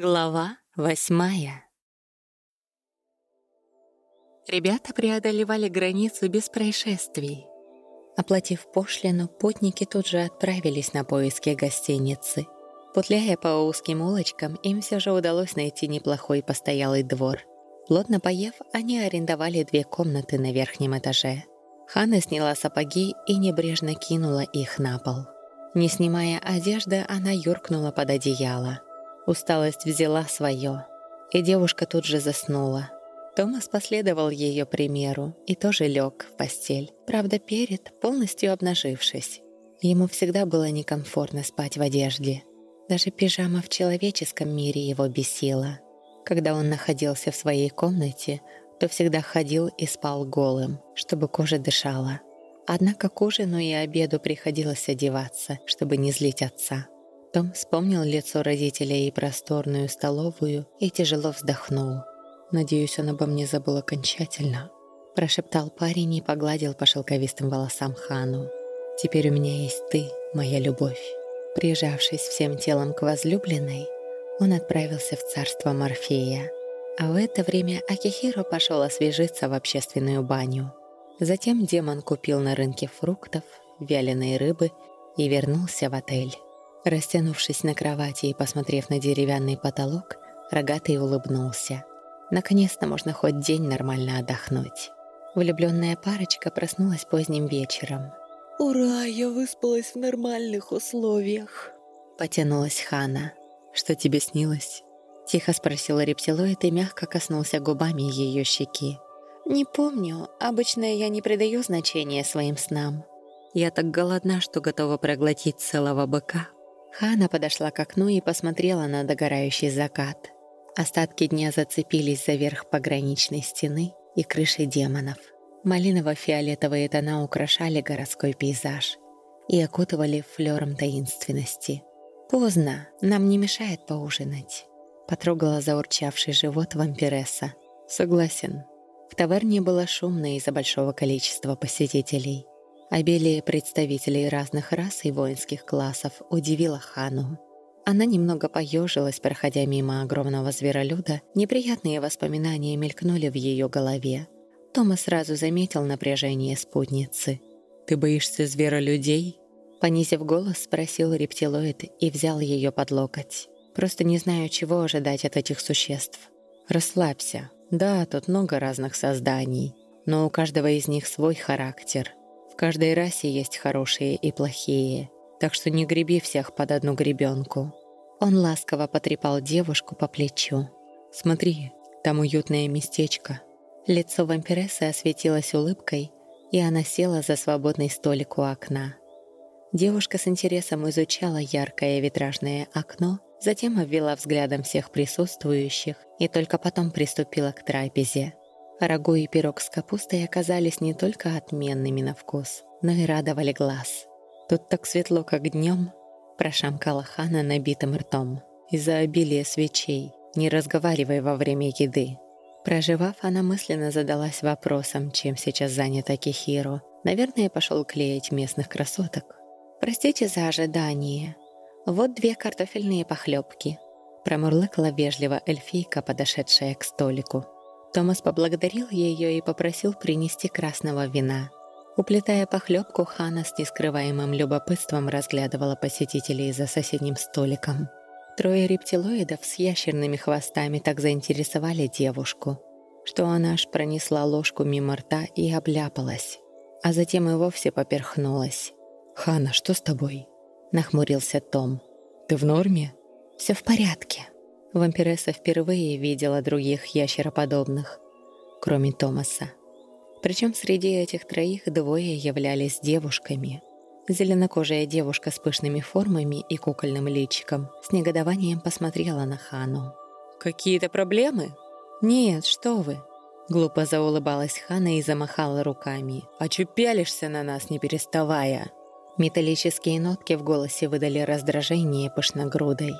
Глава восьмая Ребята преодолевали границу без происшествий. Оплатив пошлину, путники тут же отправились на поиски гостиницы. Путляя по узким улочкам, им все же удалось найти неплохой постоялый двор. Плотно поев, они арендовали две комнаты на верхнем этаже. Хана сняла сапоги и небрежно кинула их на пол. Не снимая одежды, она юркнула под одеяло. Усталость взяла свое, и девушка тут же заснула. Томас последовал ее примеру и тоже лег в постель, правда перед, полностью обнажившись. Ему всегда было некомфортно спать в одежде. Даже пижама в человеческом мире его бесила. Когда он находился в своей комнате, то всегда ходил и спал голым, чтобы кожа дышала. Однако к ужину и обеду приходилось одеваться, чтобы не злить отца. Том вспомнил лицо родителей и просторную столовую и тяжело вздохнул. «Надеюсь, он обо мне забыл окончательно», – прошептал парень и погладил по шелковистым волосам Хану. «Теперь у меня есть ты, моя любовь». Прижавшись всем телом к возлюбленной, он отправился в царство Морфея. А в это время Акихиро пошел освежиться в общественную баню. Затем демон купил на рынке фруктов, вяленой рыбы и вернулся в отель. Растянувшись на кровати и посмотрев на деревянный потолок, рогатый улыбнулся. Наконец-то можно хоть день нормально отдохнуть. Влюбленная парочка проснулась поздним вечером. «Ура, я выспалась в нормальных условиях!» Потянулась Хана. «Что тебе снилось?» Тихо спросила рептилоид и мягко коснулся губами ее щеки. «Не помню. Обычно я не придаю значения своим снам. Я так голодна, что готова проглотить целого быка». Хана подошла к окну и посмотрела на догорающий закат. Остатки дня зацепились за верх пограничной стены и крыши демонов. Малиново-фиолетовые тона украшали городской пейзаж и окутывали флером таинственности. «Поздно, нам не мешает поужинать», — потрогала заурчавший живот вампиресса. «Согласен». В таверне было шумно из-за большого количества посетителей. Обилие представителей разных рас и воинских классов удивило Хану. Она немного поежилась, проходя мимо огромного зверолюда. Неприятные воспоминания мелькнули в ее голове. Тома сразу заметил напряжение спутницы. «Ты боишься зверолюдей?» Понизив голос, спросил рептилоид и взял ее под локоть. «Просто не знаю, чего ожидать от этих существ». «Расслабься. Да, тут много разных созданий, но у каждого из них свой характер каждой расе есть хорошие и плохие, так что не греби всех под одну гребенку. Он ласково потрепал девушку по плечу. «Смотри, там уютное местечко». Лицо вампирессы осветилось улыбкой, и она села за свободный столик у окна. Девушка с интересом изучала яркое витражное окно, затем обвела взглядом всех присутствующих и только потом приступила к трапезе. Рагу и пирог с капустой оказались не только отменными на вкус, но и радовали глаз. «Тут так светло, как днем», – прошамкала Хана набитым ртом. «Из-за обилия свечей, не разговаривай во время еды». Проживав, она мысленно задалась вопросом, чем сейчас занята Кихиро. Наверное, пошел клеить местных красоток. «Простите за ожидание. Вот две картофельные похлебки», – промурлыкала вежливо эльфийка, подошедшая к столику. Томас поблагодарил ее и попросил принести красного вина. Уплетая похлебку, Хана с нескрываемым любопытством разглядывала посетителей за соседним столиком. Трое рептилоидов с ящерными хвостами так заинтересовали девушку, что она аж пронесла ложку мимо рта и обляпалась, а затем и вовсе поперхнулась. «Хана, что с тобой?» – нахмурился Том. «Ты в норме?» «Все в порядке», Вампиресса впервые видела других ящероподобных, кроме Томаса. Причем среди этих троих двое являлись девушками. Зеленокожая девушка с пышными формами и кукольным личиком с негодованием посмотрела на Хану. «Какие-то проблемы?» «Нет, что вы!» Глупо заулыбалась Хана и замахала руками. «А чё пялишься на нас, не переставая?» Металлические нотки в голосе выдали раздражение пышногрудой.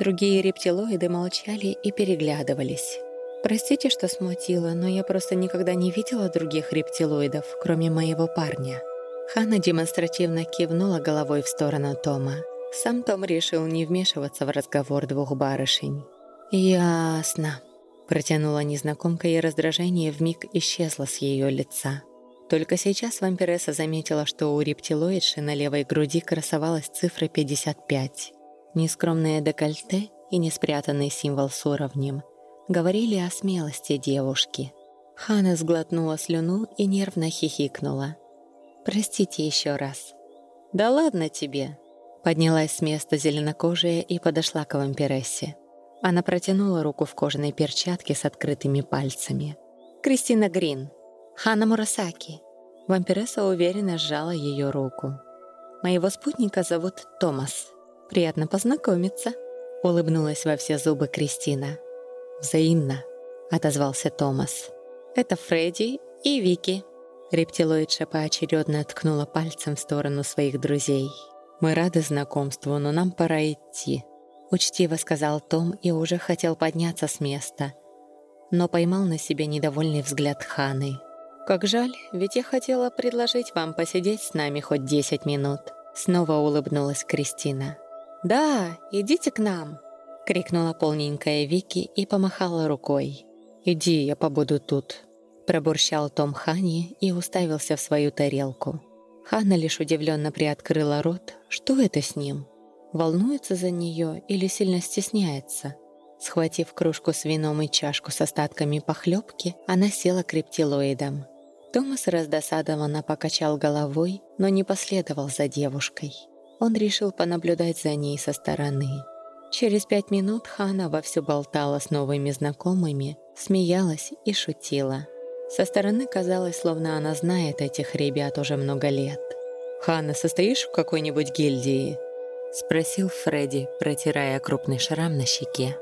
Другие рептилоиды молчали и переглядывались. «Простите, что смутила, но я просто никогда не видела других рептилоидов, кроме моего парня». Хана демонстративно кивнула головой в сторону Тома. Сам Том решил не вмешиваться в разговор двух барышень. «Ясно», — протянула незнакомка, и раздражение вмиг исчезло с ее лица. Только сейчас вампиресса заметила, что у рептилоидши на левой груди красовалась цифра 55. Нескромное декольте и неспрятанный символ с уровнем говорили о смелости девушки. Хана сглотнула слюну и нервно хихикнула. «Простите еще раз». «Да ладно тебе!» Поднялась с места зеленокожая и подошла к вампирессе. Она протянула руку в кожаной перчатке с открытыми пальцами. «Кристина Грин. Хана Мурасаки». Вампиресса уверенно сжала ее руку. «Моего спутника зовут Томас. Приятно познакомиться», — улыбнулась во все зубы Кристина. «Взаимно», — отозвался Томас. «Это Фредди и Вики». Рептилоидша поочередно ткнула пальцем в сторону своих друзей. «Мы рады знакомству, но нам пора идти», — учтиво сказал Том и уже хотел подняться с места, но поймал на себе недовольный взгляд Ханы. «Как жаль, ведь я хотела предложить вам посидеть с нами хоть десять минут», — снова улыбнулась Кристина. «Да, идите к нам», — крикнула полненькая Вики и помахала рукой. «Иди, я побуду тут», — пробурчал Том Хани и уставился в свою тарелку. Ханна лишь удивленно приоткрыла рот. Что это с ним? Волнуется за нее или сильно стесняется? Схватив кружку с вином и чашку с остатками похлебки, она села к рептилоидам. Томас раздосадованно покачал головой, но не последовал за девушкой. Он решил понаблюдать за ней со стороны. Через пять минут Хана вовсю болтала с новыми знакомыми, смеялась и шутила. Со стороны казалось, словно она знает этих ребят уже много лет. «Хана, состоишь в какой-нибудь гильдии?» — спросил Фредди, протирая крупный шрам на щеке.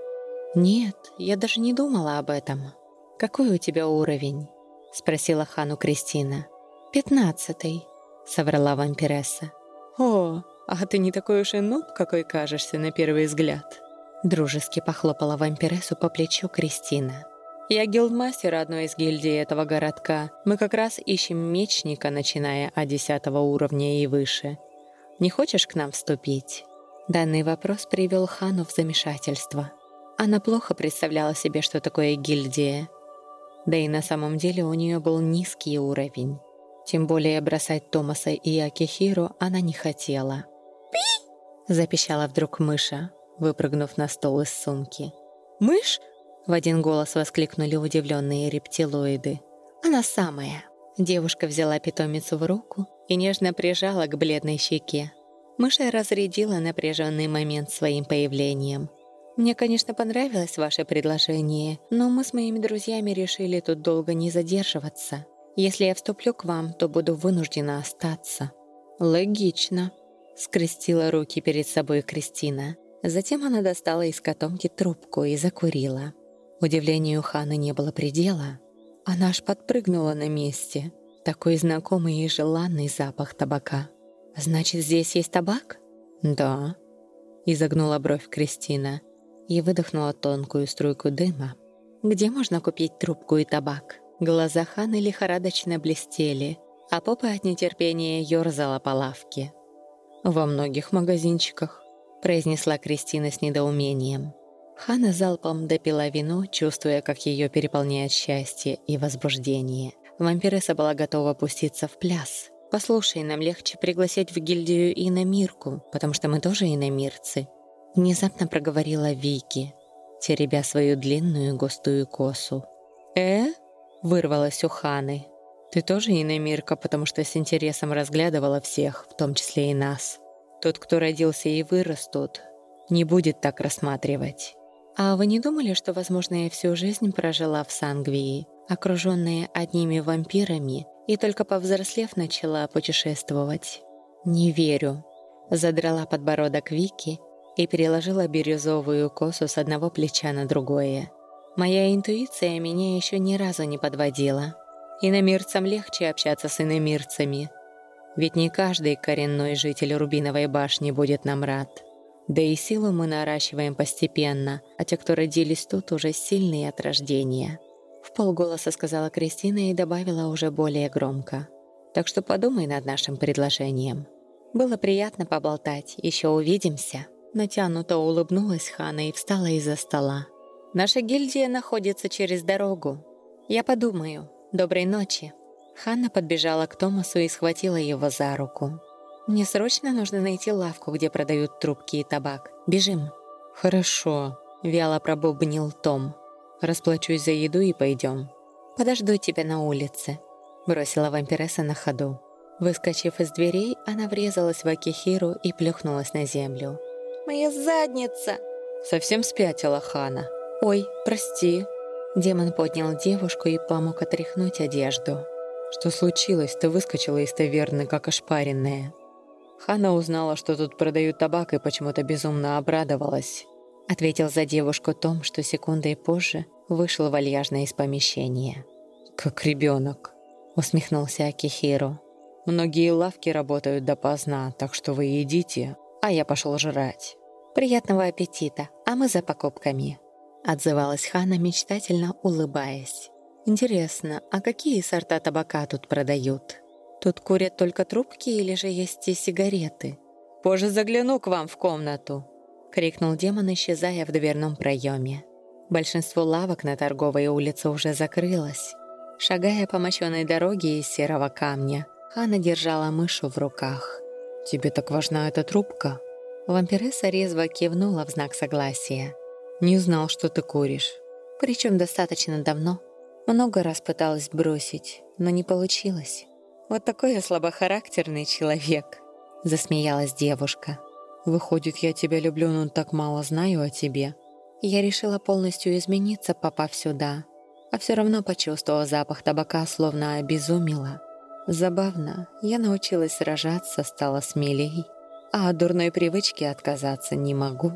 «Нет, я даже не думала об этом. Какой у тебя уровень?» — спросила Хану Кристина. «Пятнадцатый», — соврала вампиресса. «О, а ты не такой уж и нуб, какой кажешься на первый взгляд». Дружески похлопала вампирессу по плечу Кристина. «Я гилдмастер одной из гильдий этого городка. Мы как раз ищем мечника, начиная от десятого уровня и выше. Не хочешь к нам вступить?» Данный вопрос привел Хану в замешательство. Она плохо представляла себе, что такое гильдия. Да и на самом деле у нее был низкий уровень. Тем более бросать Томаса и Акихиру она не хотела. Запищала вдруг мыша, выпрыгнув на стол из сумки. «Мышь?» — в один голос воскликнули удивленные рептилоиды. «Она самая». Девушка взяла питомицу в руку и нежно прижала к бледной щеке. Мыша разрядила напряженный момент своим появлением. «Мне, конечно, понравилось ваше предложение, но мы с моими друзьями решили тут долго не задерживаться. Если я вступлю к вам, то буду вынуждена остаться». «Логично», Скрестила руки перед собой Кристина. Затем она достала из котомки трубку и закурила. Удивлению Ханы не было предела. Она аж подпрыгнула на месте. Такой знакомый и желанный запах табака. «Значит, здесь есть табак?» «Да», — изогнула бровь Кристина и выдохнула тонкую струйку дыма. «Где можно купить трубку и табак?» Глаза Ханы лихорадочно блестели, а попа от нетерпения ёрзала по лавке. «Во многих магазинчиках», — произнесла Кристина с недоумением. Хана залпом допила вино, чувствуя, как ее переполняет счастье и возбуждение. Вампиресса была готова пуститься в пляс. «Послушай, нам легче пригласить в гильдию иномирку, потому что мы тоже иномирцы», — внезапно проговорила Вики, теребя свою длинную густую косу. «Э?» — вырвалась у Ханы. Ты тоже иномирка, потому что с интересом разглядывала всех, в том числе и нас. Тот, кто родился и вырос тут, не будет так рассматривать. А вы не думали, что, возможно, я всю жизнь прожила в Сангвии, окруженная одними вампирами, и только повзрослев начала путешествовать? Не верю. Задрала подбородок Вики и переложила бирюзовую косу с одного плеча на другое. Моя интуиция меня еще ни разу не подводила. Иномирцам легче общаться с иномирцами. Ведь не каждый коренной житель Рубиновой башни будет нам рад. Да и силу мы наращиваем постепенно, а те, кто родились тут, уже сильные от рождения. В полголоса сказала Кристина и добавила уже более громко. Так что подумай над нашим предложением. Было приятно поболтать, еще увидимся. Натянуто улыбнулась Хана и встала из-за стола. Наша гильдия находится через дорогу. Я подумаю. Доброй ночи». Ханна подбежала к Томасу и схватила его за руку. «Мне срочно нужно найти лавку, где продают трубки и табак. Бежим». «Хорошо», — вяло пробубнил Том. «Расплачусь за еду и пойдем». «Подожду тебя на улице», — бросила вампиресса на ходу. Выскочив из дверей, она врезалась в Акихиру и плюхнулась на землю. «Моя задница!» Совсем спятила Хана. «Ой, прости». Демон поднял девушку и помог отряхнуть одежду. «Что случилось? Ты выскочила из таверны, как ошпаренная». Хана узнала, что тут продают табак, и почему-то безумно обрадовалась. Ответил за девушку Том, что секундой позже вышел вальяжно из помещения. «Как ребенок», — усмехнулся Акихиру. «Многие лавки работают допоздна, так что вы идите, а я пошел жрать». «Приятного аппетита, а мы за покупками», — отзывалась Хана, мечтательно улыбаясь. «Интересно, а какие сорта табака тут продают? Тут курят только трубки или же есть и сигареты?» «Позже загляну к вам в комнату», — крикнул демон, исчезая в дверном проеме. Большинство лавок на торговой улице уже закрылось. Шагая по мощенной дороге из серого камня, Хана держала мышу в руках. «Тебе так важна эта трубка?» Вампиресса резво кивнула в знак согласия. «Не знал, что ты куришь». Причем достаточно давно. Много раз пыталась бросить, но не получилось. Вот такой я слабохарактерный человек», — засмеялась девушка. «Выходит, я тебя люблю, но так мало знаю о тебе». Я решила полностью измениться, попав сюда, а все равно почувствовала запах табака, словно обезумела. Забавно, я научилась сражаться, стала смелей, а от дурной привычки отказаться не могу.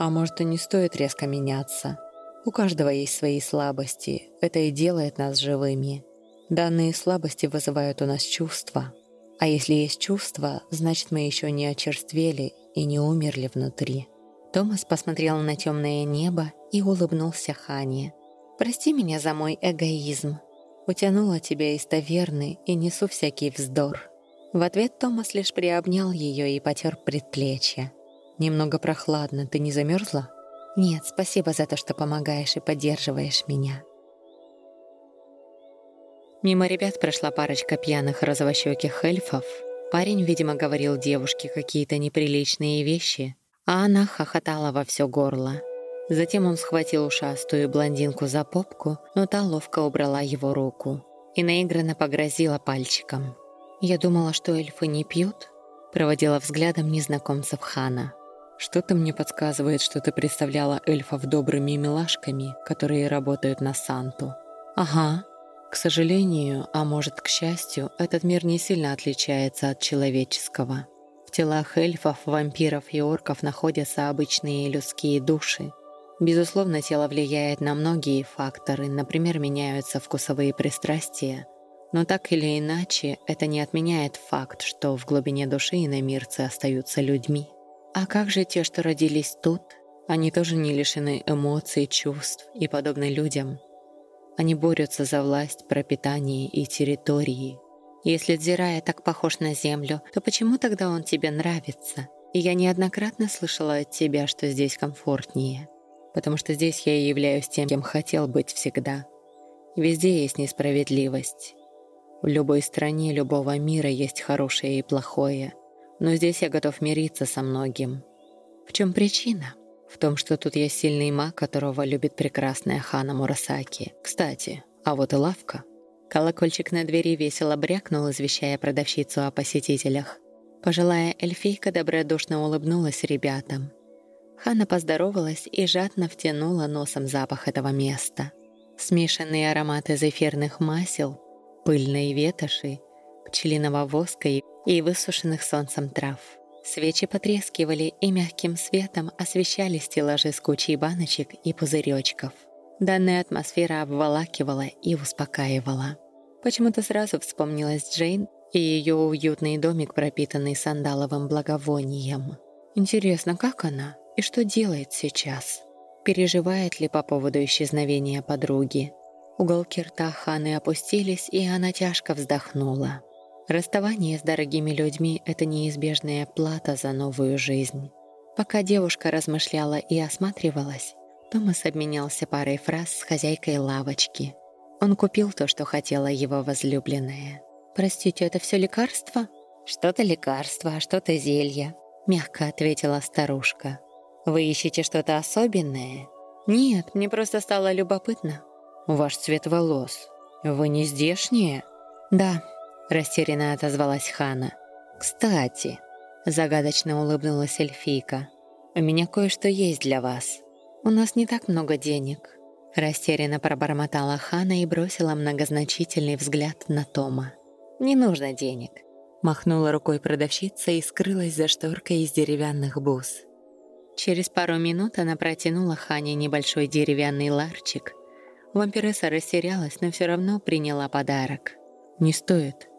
А может и не стоит резко меняться. У каждого есть свои слабости, это и делает нас живыми. Данные слабости вызывают у нас чувства. А если есть чувства, значит мы еще не очерствели и не умерли внутри. Томас посмотрел на темное небо и улыбнулся Хане. «Прости меня за мой эгоизм. Утянула тебя из таверны и несу всякий вздор». В ответ Томас лишь приобнял ее и потер предплечье. «Немного прохладно, ты не замерзла?» «Нет, спасибо за то, что помогаешь и поддерживаешь меня». Мимо ребят прошла парочка пьяных розовощеких эльфов. Парень, видимо, говорил девушке какие-то неприличные вещи, а она хохотала во все горло. Затем он схватил ушастую блондинку за попку, но та ловко убрала его руку и наигранно погрозила пальчиком. «Я думала, что эльфы не пьют?» Проводила взглядом незнакомцев Хана. «Что-то мне подсказывает, что ты представляла эльфов добрыми милашками, которые работают на Санту». «Ага», к сожалению, а может к счастью, этот мир не сильно отличается от человеческого. В телах эльфов, вампиров и орков находятся обычные людские души. Безусловно, тело влияет на многие факторы, например, меняются вкусовые пристрастия. Но так или иначе, это не отменяет факт, что в глубине души иномирцы остаются людьми. А как же те, что родились тут? Они тоже не лишены эмоций, чувств и подобны людям – они борются за власть, пропитание и территории. Если Дзирая так похож на землю, то почему тогда он тебе нравится? И я неоднократно слышала от тебя, что здесь комфортнее. Потому что здесь я и являюсь тем, кем хотел быть всегда. Везде есть несправедливость. В любой стране любого мира есть хорошее и плохое. Но здесь я готов мириться со многим. В чем причина? В том, что тут есть сильный маг, которого любит прекрасная Хана Мурасаки. Кстати, а вот и лавка. Колокольчик на двери весело брякнул, извещая продавщицу о посетителях. Пожилая эльфийка добродушно улыбнулась ребятам. Хана поздоровалась и жадно втянула носом запах этого места. Смешанные ароматы зефирных масел, пыльной ветоши, пчелиного воска и высушенных солнцем трав – Свечи потрескивали и мягким светом освещали стеллажи с кучей баночек и пузыречков. Данная атмосфера обволакивала и успокаивала. Почему-то сразу вспомнилась Джейн и ее уютный домик, пропитанный сандаловым благовонием. Интересно, как она и что делает сейчас? Переживает ли по поводу исчезновения подруги? Уголки рта Ханы опустились, и она тяжко вздохнула. Расставание с дорогими людьми — это неизбежная плата за новую жизнь. Пока девушка размышляла и осматривалась, Томас обменялся парой фраз с хозяйкой лавочки. Он купил то, что хотела его возлюбленная. «Простите, это все лекарство?» «Что-то лекарство, а что-то зелье», — мягко ответила старушка. «Вы ищете что-то особенное?» «Нет, мне просто стало любопытно». «Ваш цвет волос. Вы не здешние?» «Да», — растерянно отозвалась Хана. «Кстати», — загадочно улыбнулась эльфийка, «у меня кое-что есть для вас. У нас не так много денег». Растерянно пробормотала Хана и бросила многозначительный взгляд на Тома. «Не нужно денег», — махнула рукой продавщица и скрылась за шторкой из деревянных бус. Через пару минут она протянула Хане небольшой деревянный ларчик. Вампиресса растерялась, но все равно приняла подарок. «Не стоит.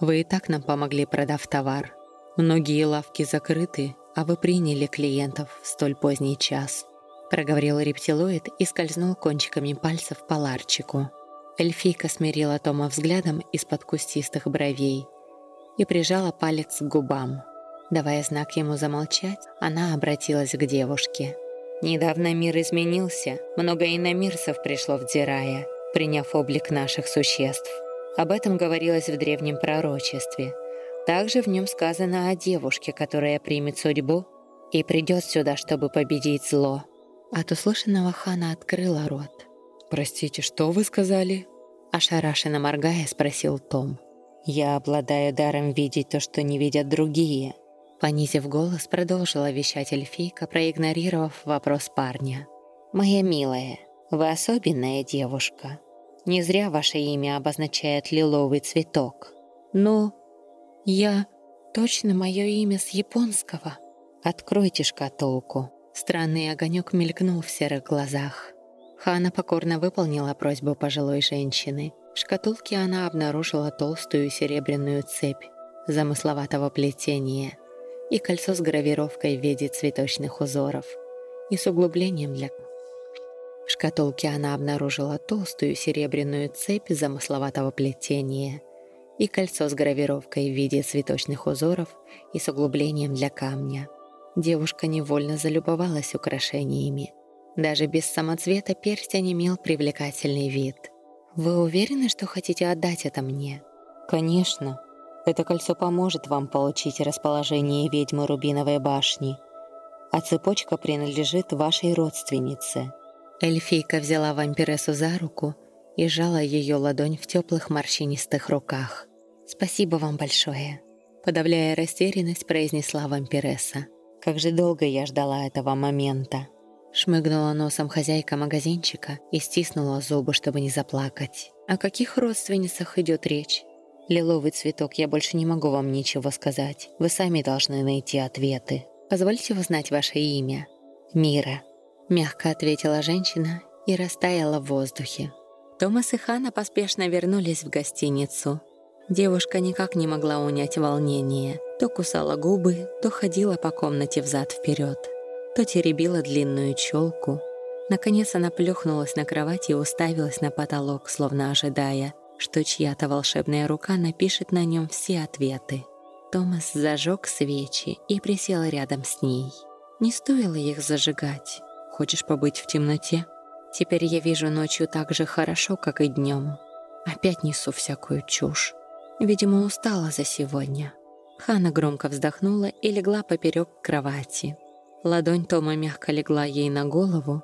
Вы и так нам помогли, продав товар. Многие лавки закрыты, а вы приняли клиентов в столь поздний час», проговорил рептилоид и скользнул кончиками пальцев по ларчику. Эльфийка смирила Тома взглядом из-под кустистых бровей и прижала палец к губам. Давая знак ему замолчать, она обратилась к девушке. «Недавно мир изменился, много иномирцев пришло в Дирая, приняв облик наших существ. Об этом говорилось в древнем пророчестве. Также в нем сказано о девушке, которая примет судьбу и придет сюда, чтобы победить зло». От услышанного Хана открыла рот. «Простите, что вы сказали?» Ошарашенно моргая, спросил Том. «Я обладаю даром видеть то, что не видят другие», Понизив голос, продолжила вещать эльфийка, проигнорировав вопрос парня. «Моя милая, вы особенная девушка. Не зря ваше имя обозначает лиловый цветок. Но я... Точно мое имя с японского. Откройте шкатулку». Странный огонек мелькнул в серых глазах. Хана покорно выполнила просьбу пожилой женщины. В шкатулке она обнаружила толстую серебряную цепь замысловатого плетения – и кольцо с гравировкой в виде цветочных узоров и с углублением для... В шкатулке она обнаружила толстую серебряную цепь замысловатого плетения и кольцо с гравировкой в виде цветочных узоров и с углублением для камня. Девушка невольно залюбовалась украшениями. Даже без самоцвета перстень имел привлекательный вид. «Вы уверены, что хотите отдать это мне?» «Конечно», это кольцо поможет вам получить расположение ведьмы Рубиновой башни, а цепочка принадлежит вашей родственнице». Эльфийка взяла вампирессу за руку и сжала ее ладонь в теплых морщинистых руках. «Спасибо вам большое», — подавляя растерянность, произнесла вампиресса. «Как же долго я ждала этого момента». Шмыгнула носом хозяйка магазинчика и стиснула зубы, чтобы не заплакать. «О каких родственницах идет речь?» «Лиловый цветок, я больше не могу вам ничего сказать. Вы сами должны найти ответы. Позвольте узнать ваше имя». «Мира», — мягко ответила женщина и растаяла в воздухе. Томас и Хана поспешно вернулись в гостиницу. Девушка никак не могла унять волнение. То кусала губы, то ходила по комнате взад-вперед, то теребила длинную челку. Наконец она плюхнулась на кровать и уставилась на потолок, словно ожидая, что чья-то волшебная рука напишет на нем все ответы. Томас зажег свечи и присел рядом с ней. Не стоило их зажигать. Хочешь побыть в темноте? Теперь я вижу ночью так же хорошо, как и днем. Опять несу всякую чушь. Видимо, устала за сегодня. Хана громко вздохнула и легла поперек кровати. Ладонь Тома мягко легла ей на голову,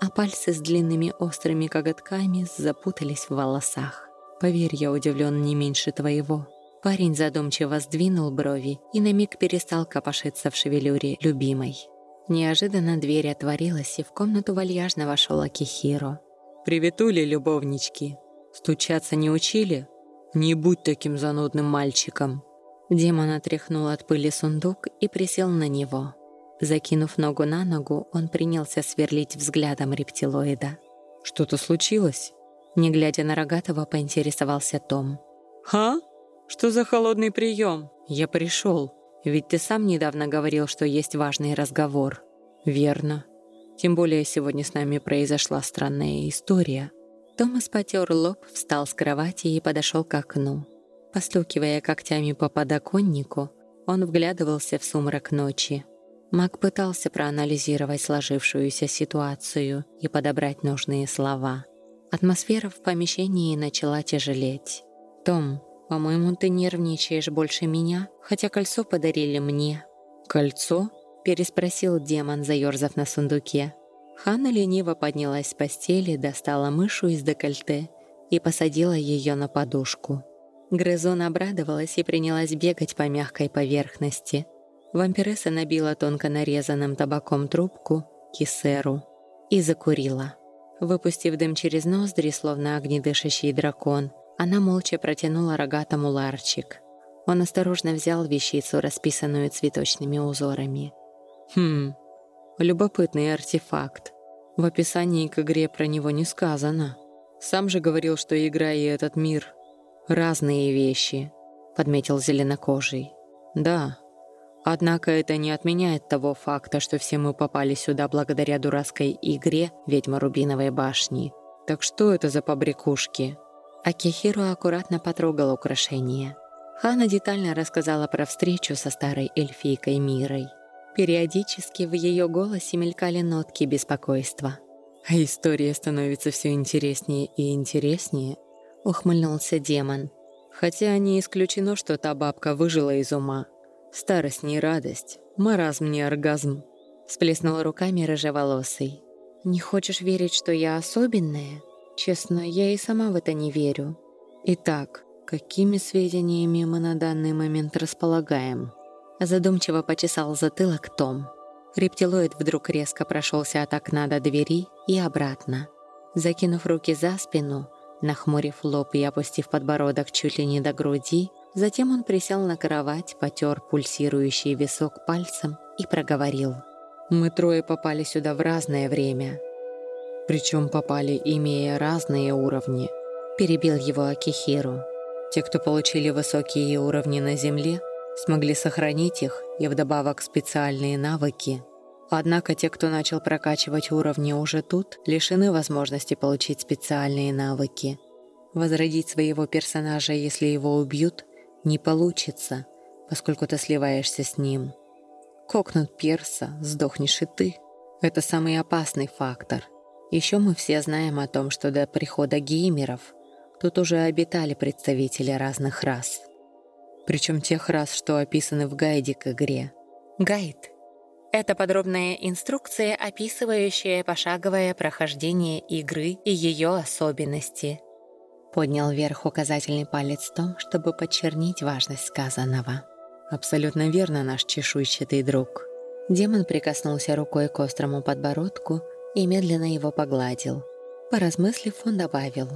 а пальцы с длинными острыми коготками запутались в волосах. Поверь, я удивлен не меньше твоего». Парень задумчиво сдвинул брови и на миг перестал копошиться в шевелюре любимой. Неожиданно дверь отворилась, и в комнату вальяжно вошел Акихиро. «Приветули, любовнички! Стучаться не учили? Не будь таким занудным мальчиком!» Демон отряхнул от пыли сундук и присел на него. Закинув ногу на ногу, он принялся сверлить взглядом рептилоида. «Что-то случилось?» Не глядя на Рогатого, поинтересовался Том. «Ха? Что за холодный прием? Я пришел. Ведь ты сам недавно говорил, что есть важный разговор». «Верно. Тем более сегодня с нами произошла странная история». Томас потер лоб, встал с кровати и подошел к окну. Постукивая когтями по подоконнику, он вглядывался в сумрак ночи. Мак пытался проанализировать сложившуюся ситуацию и подобрать нужные слова. Атмосфера в помещении начала тяжелеть. «Том, по-моему, ты нервничаешь больше меня, хотя кольцо подарили мне». «Кольцо?» – переспросил демон, заерзав на сундуке. Ханна лениво поднялась с постели, достала мышу из декольте и посадила ее на подушку. Грызон обрадовалась и принялась бегать по мягкой поверхности. Вампиресса набила тонко нарезанным табаком трубку, кисеру, и закурила. Выпустив дым через ноздри, словно огнедышащий дракон, она молча протянула рогатому ларчик. Он осторожно взял вещицу, расписанную цветочными узорами. «Хм, любопытный артефакт. В описании к игре про него не сказано. Сам же говорил, что игра и этот мир — разные вещи», — подметил зеленокожий. «Да, Однако это не отменяет того факта, что все мы попали сюда благодаря дурацкой игре «Ведьма Рубиновой башни». Так что это за побрякушки? Акихиро аккуратно потрогал украшение. Хана детально рассказала про встречу со старой эльфийкой Мирой. Периодически в ее голосе мелькали нотки беспокойства. «А история становится все интереснее и интереснее», — ухмыльнулся демон. «Хотя не исключено, что та бабка выжила из ума, Старость не радость, маразм не оргазм. Сплеснула руками рыжеволосый. Не хочешь верить, что я особенная? Честно, я и сама в это не верю. Итак, какими сведениями мы на данный момент располагаем? Задумчиво почесал затылок Том. Рептилоид вдруг резко прошелся от окна до двери и обратно. Закинув руки за спину, нахмурив лоб и опустив подбородок чуть ли не до груди, Затем он присел на кровать, потер пульсирующий висок пальцем и проговорил. «Мы трое попали сюда в разное время. Причем попали, имея разные уровни», — перебил его Акихиру. «Те, кто получили высокие уровни на Земле, смогли сохранить их и вдобавок специальные навыки. Однако те, кто начал прокачивать уровни уже тут, лишены возможности получить специальные навыки. Возродить своего персонажа, если его убьют, не получится, поскольку ты сливаешься с ним. Кокнут перса, сдохнешь и ты. Это самый опасный фактор. Еще мы все знаем о том, что до прихода геймеров тут уже обитали представители разных рас. Причем тех рас, что описаны в гайде к игре. Гайд — это подробная инструкция, описывающая пошаговое прохождение игры и ее особенности — Поднял вверх указательный палец Том, чтобы подчернить важность сказанного. «Абсолютно верно, наш чешуйчатый друг». Демон прикоснулся рукой к острому подбородку и медленно его погладил. Поразмыслив, он добавил.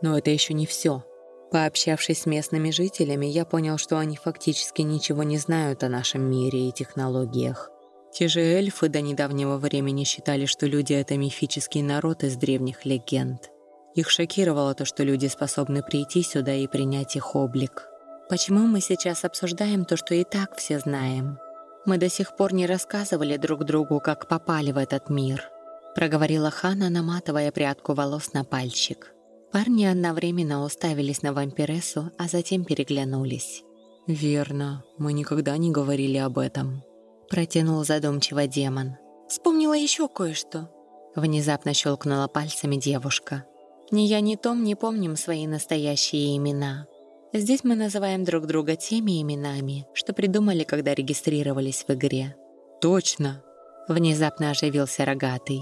«Но это еще не все. Пообщавшись с местными жителями, я понял, что они фактически ничего не знают о нашем мире и технологиях. Те же эльфы до недавнего времени считали, что люди — это мифический народ из древних легенд. Их шокировало то, что люди способны прийти сюда и принять их облик. Почему мы сейчас обсуждаем то, что и так все знаем? Мы до сих пор не рассказывали друг другу, как попали в этот мир. Проговорила Хана, наматывая прядку волос на пальчик. Парни одновременно уставились на вампирессу, а затем переглянулись. «Верно, мы никогда не говорили об этом», — протянул задумчиво демон. «Вспомнила еще кое-что», — внезапно щелкнула пальцами девушка. Ни я, ни Том не помним свои настоящие имена. Здесь мы называем друг друга теми именами, что придумали, когда регистрировались в игре. «Точно!» — внезапно оживился Рогатый.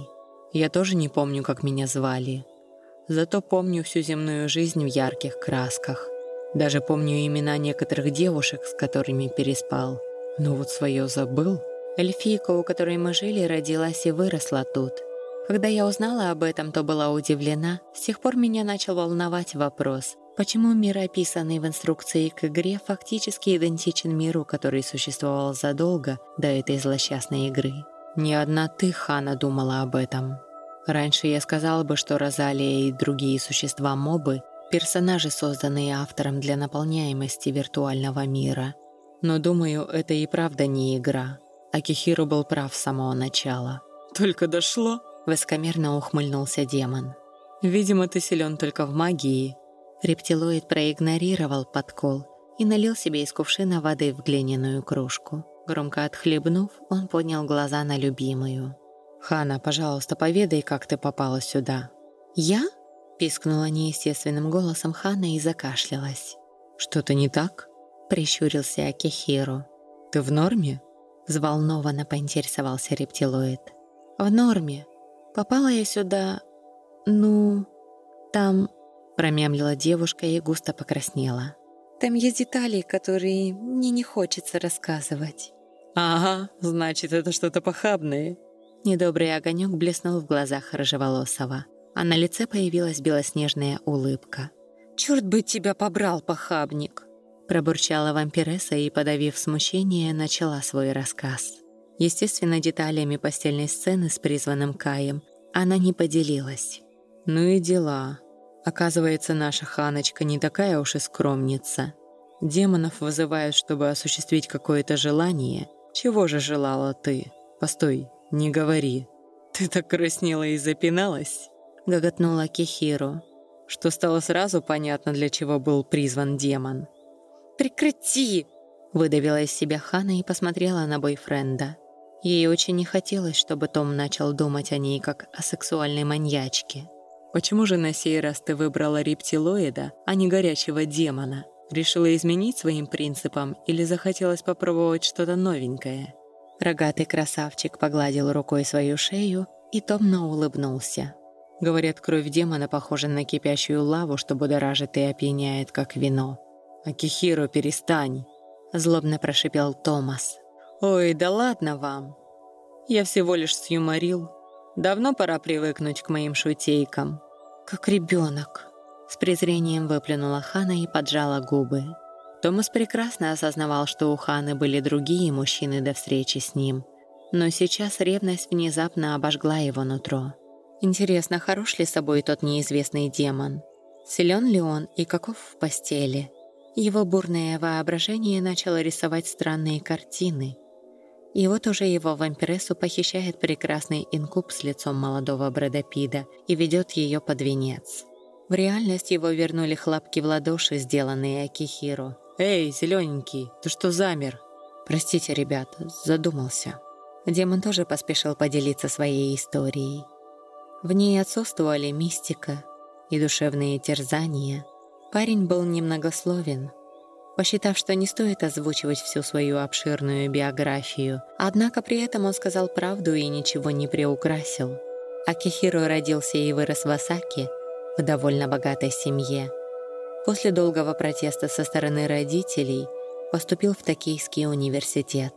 «Я тоже не помню, как меня звали. Зато помню всю земную жизнь в ярких красках. Даже помню имена некоторых девушек, с которыми переспал. Но вот свое забыл. Эльфийка, у которой мы жили, родилась и выросла тут — когда я узнала об этом, то была удивлена. С тех пор меня начал волновать вопрос, почему мир, описанный в инструкции к игре, фактически идентичен миру, который существовал задолго до этой злосчастной игры. Ни одна ты, Хана, думала об этом. Раньше я сказала бы, что Розалия и другие существа-мобы — персонажи, созданные автором для наполняемости виртуального мира. Но думаю, это и правда не игра. Акихиру был прав с самого начала. «Только дошло?» Воскомерно ухмыльнулся демон. «Видимо, ты силен только в магии». Рептилоид проигнорировал подкол и налил себе из кувшина воды в глиняную кружку. Громко отхлебнув, он поднял глаза на любимую. «Хана, пожалуйста, поведай, как ты попала сюда». «Я?» – пискнула неестественным голосом Хана и закашлялась. «Что-то не так?» – прищурился Акихиро. «Ты в норме?» – взволнованно поинтересовался рептилоид. «В норме. Попала я сюда... ну... там...» – промямлила девушка и густо покраснела. «Там есть детали, которые мне не хочется рассказывать». «Ага, значит, это что-то похабное». Недобрый огонек блеснул в глазах рыжеволосого, а на лице появилась белоснежная улыбка. «Черт бы тебя побрал, похабник!» Пробурчала вампиресса и, подавив смущение, начала свой рассказ. Естественно, деталями постельной сцены с призванным Каем она не поделилась. «Ну и дела. Оказывается, наша Ханочка не такая уж и скромница. Демонов вызывают, чтобы осуществить какое-то желание. Чего же желала ты? Постой, не говори. Ты так краснела и запиналась?» Гоготнула Кихиру что стало сразу понятно, для чего был призван демон. «Прекрати!» — выдавила из себя Хана и посмотрела на бойфренда. Ей очень не хотелось, чтобы Том начал думать о ней как о сексуальной маньячке. «Почему же на сей раз ты выбрала рептилоида, а не горячего демона? Решила изменить своим принципам или захотелось попробовать что-то новенькое?» Рогатый красавчик погладил рукой свою шею и томно улыбнулся. Говорят, кровь демона похожа на кипящую лаву, что будоражит и опьяняет, как вино. «Акихиро, перестань!» Злобно прошипел Томас. «Ой, да ладно вам! Я всего лишь сюморил. Давно пора привыкнуть к моим шутейкам». «Как ребенок!» С презрением выплюнула Хана и поджала губы. Томас прекрасно осознавал, что у Ханы были другие мужчины до встречи с ним. Но сейчас ревность внезапно обожгла его нутро. Интересно, хорош ли собой тот неизвестный демон? Силен ли он и каков в постели? Его бурное воображение начало рисовать странные картины. И вот уже его вампирессу похищает прекрасный инкуб с лицом молодого Брэда и ведет ее под венец. В реальность его вернули хлопки в ладоши, сделанные Акихиро. «Эй, зелененький, ты что замер?» «Простите, ребята, задумался». Демон тоже поспешил поделиться своей историей. В ней отсутствовали мистика и душевные терзания. Парень был немногословен, посчитав, что не стоит озвучивать всю свою обширную биографию. Однако при этом он сказал правду и ничего не приукрасил. Акихиро родился и вырос в Осаке, в довольно богатой семье. После долгого протеста со стороны родителей поступил в Токийский университет.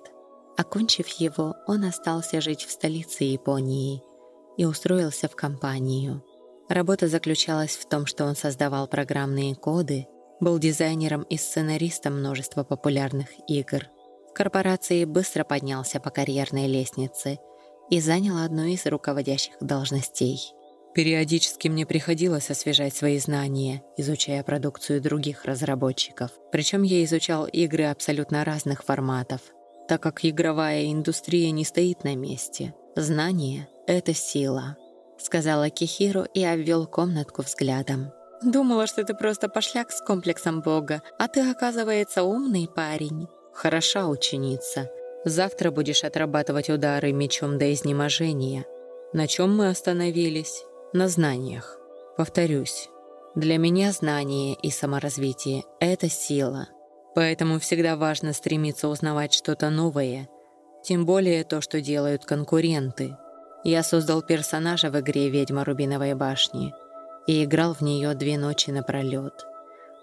Окончив его, он остался жить в столице Японии – и устроился в компанию. Работа заключалась в том, что он создавал программные коды, был дизайнером и сценаристом множества популярных игр. В корпорации быстро поднялся по карьерной лестнице и занял одну из руководящих должностей. Периодически мне приходилось освежать свои знания, изучая продукцию других разработчиков. Причем я изучал игры абсолютно разных форматов, так как игровая индустрия не стоит на месте. Знания «Это сила», — сказала Кихиру и обвел комнатку взглядом. «Думала, что ты просто пошляк с комплексом Бога, а ты, оказывается, умный парень». «Хороша ученица. Завтра будешь отрабатывать удары мечом до изнеможения. На чем мы остановились? На знаниях. Повторюсь, для меня знание и саморазвитие — это сила. Поэтому всегда важно стремиться узнавать что-то новое, тем более то, что делают конкуренты. Я создал персонажа в игре «Ведьма Рубиновой башни» и играл в нее две ночи напролет.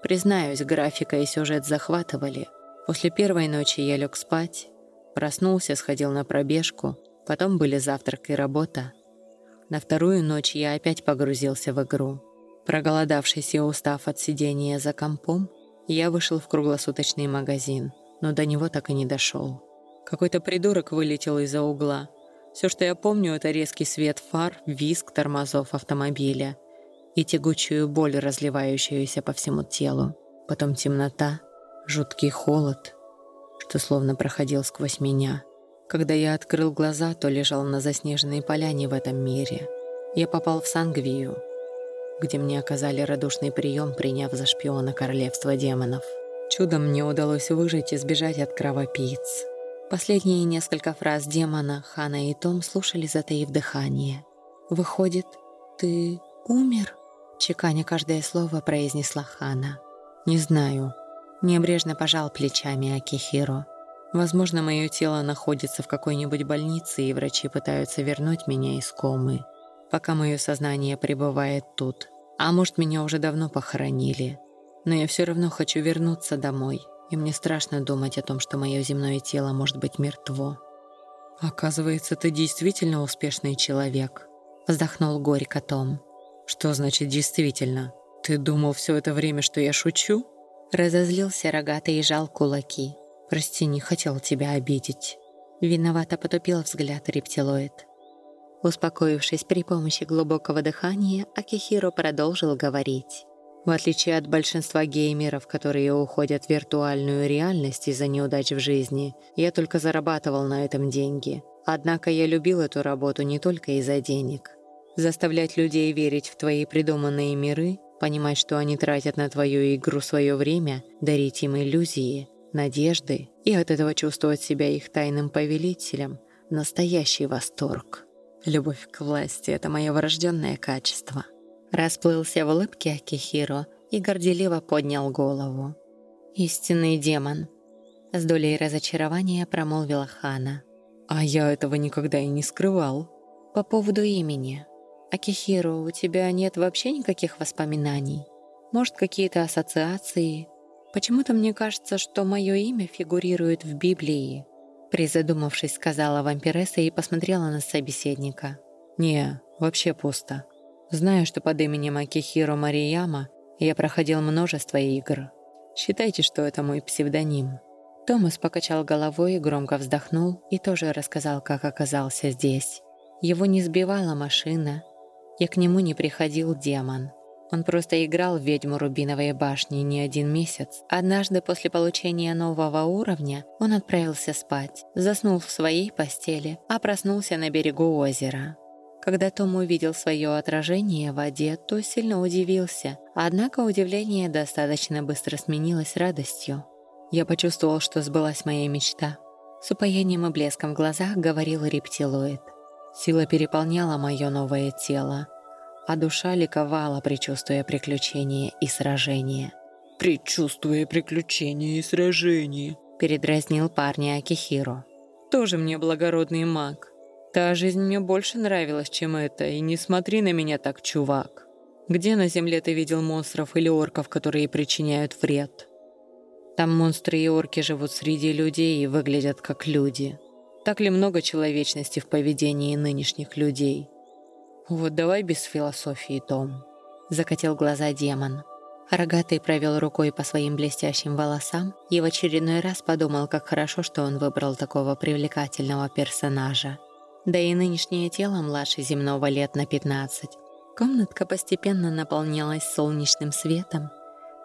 Признаюсь, графика и сюжет захватывали. После первой ночи я лег спать, проснулся, сходил на пробежку, потом были завтрак и работа. На вторую ночь я опять погрузился в игру. Проголодавшись и устав от сидения за компом, я вышел в круглосуточный магазин, но до него так и не дошел. Какой-то придурок вылетел из-за угла – все, что я помню, это резкий свет фар, визг тормозов автомобиля и тягучую боль, разливающуюся по всему телу. Потом темнота, жуткий холод, что словно проходил сквозь меня. Когда я открыл глаза, то лежал на заснеженной поляне в этом мире. Я попал в Сангвию, где мне оказали радушный прием, приняв за шпиона королевства демонов. Чудом мне удалось выжить и сбежать от кровопийц. Последние несколько фраз демона Хана и Том слушали, затаив дыхание. «Выходит, ты умер?» Чеканя каждое слово произнесла Хана. «Не знаю». Небрежно пожал плечами Акихиро. «Возможно, мое тело находится в какой-нибудь больнице, и врачи пытаются вернуть меня из комы, пока мое сознание пребывает тут. А может, меня уже давно похоронили. Но я все равно хочу вернуться домой, и мне страшно думать о том, что мое земное тело может быть мертво. «Оказывается, ты действительно успешный человек», — вздохнул горько Том. «Что значит «действительно»? Ты думал все это время, что я шучу?» Разозлился рогатый и жал кулаки. «Прости, не хотел тебя обидеть». Виновато потупил взгляд рептилоид. Успокоившись при помощи глубокого дыхания, Акихиро продолжил говорить. В отличие от большинства геймеров, которые уходят в виртуальную реальность из-за неудач в жизни, я только зарабатывал на этом деньги. Однако я любил эту работу не только из-за денег. Заставлять людей верить в твои придуманные миры, понимать, что они тратят на твою игру свое время, дарить им иллюзии, надежды и от этого чувствовать себя их тайным повелителем – настоящий восторг. Любовь к власти – это мое врожденное качество – Расплылся в улыбке Акихиро и горделиво поднял голову. «Истинный демон», — с долей разочарования промолвила Хана. «А я этого никогда и не скрывал». «По поводу имени. Акихиро, у тебя нет вообще никаких воспоминаний? Может, какие-то ассоциации? Почему-то мне кажется, что мое имя фигурирует в Библии». Призадумавшись, сказала вампиресса и посмотрела на собеседника. «Не, вообще пусто. Знаю, что под именем Акихиро Марияма я проходил множество игр. Считайте, что это мой псевдоним. Томас покачал головой, громко вздохнул и тоже рассказал, как оказался здесь. Его не сбивала машина, и к нему не приходил демон. Он просто играл в ведьму Рубиновой башни не один месяц. Однажды после получения нового уровня он отправился спать, заснул в своей постели, а проснулся на берегу озера. Когда Том увидел свое отражение в воде, то сильно удивился, однако удивление достаточно быстро сменилось радостью. Я почувствовал, что сбылась моя мечта. С упоением и блеском в глазах говорил рептилоид. Сила переполняла мое новое тело, а душа ликовала, предчувствуя приключения и сражения. «Предчувствуя приключения и сражения», — передразнил парня Акихиро. «Тоже мне благородный маг. Та жизнь мне больше нравилась, чем эта, и не смотри на меня так, чувак. Где на земле ты видел монстров или орков, которые причиняют вред? Там монстры и орки живут среди людей и выглядят как люди. Так ли много человечности в поведении нынешних людей? Вот давай без философии, Том. Закатил глаза демон. Рогатый провел рукой по своим блестящим волосам и в очередной раз подумал, как хорошо, что он выбрал такого привлекательного персонажа. Да и нынешнее тело младше земного лет на 15. Комнатка постепенно наполнялась солнечным светом.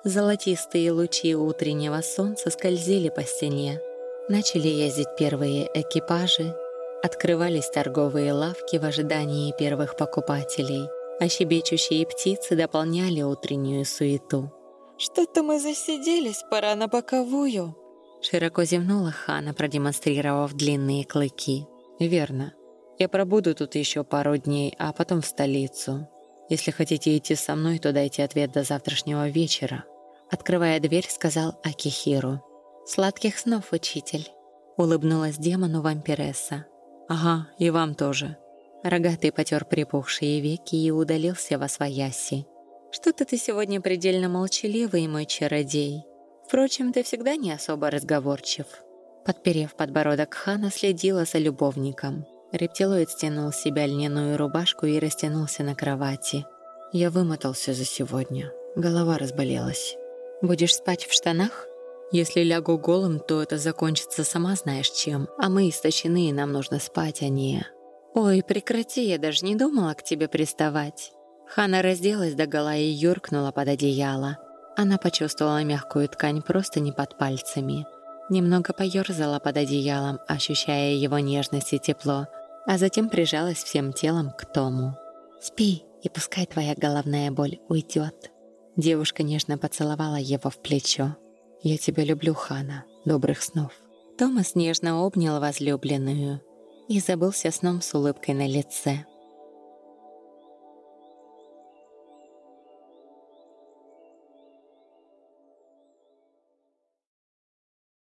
Золотистые лучи утреннего солнца скользили по стене. Начали ездить первые экипажи, открывались торговые лавки в ожидании первых покупателей, а щебечущие птицы дополняли утреннюю суету. «Что-то мы засиделись, пора на боковую!» Широко зевнула Хана, продемонстрировав длинные клыки. «Верно. Я пробуду тут еще пару дней, а потом в столицу. Если хотите идти со мной, то дайте ответ до завтрашнего вечера». Открывая дверь, сказал Акихиру. «Сладких снов, учитель!» Улыбнулась демону вампиресса. «Ага, и вам тоже». Рогатый потер припухшие веки и удалился во свояси. «Что-то ты сегодня предельно молчаливый, мой чародей. Впрочем, ты всегда не особо разговорчив». Подперев подбородок Хана, следила за любовником. Рептилоид стянул с себя льняную рубашку и растянулся на кровати. Я вымотался за сегодня. Голова разболелась. «Будешь спать в штанах?» «Если лягу голым, то это закончится сама знаешь чем. А мы истощены, и нам нужно спать, а не...» «Ой, прекрати, я даже не думала к тебе приставать». Хана разделась до гола и юркнула под одеяло. Она почувствовала мягкую ткань просто не под пальцами. Немного поёрзала под одеялом, ощущая его нежность и тепло, а затем прижалась всем телом к Тому. «Спи, и пускай твоя головная боль уйдет». Девушка нежно поцеловала его в плечо. «Я тебя люблю, Хана. Добрых снов». Томас нежно обнял возлюбленную и забылся сном с улыбкой на лице.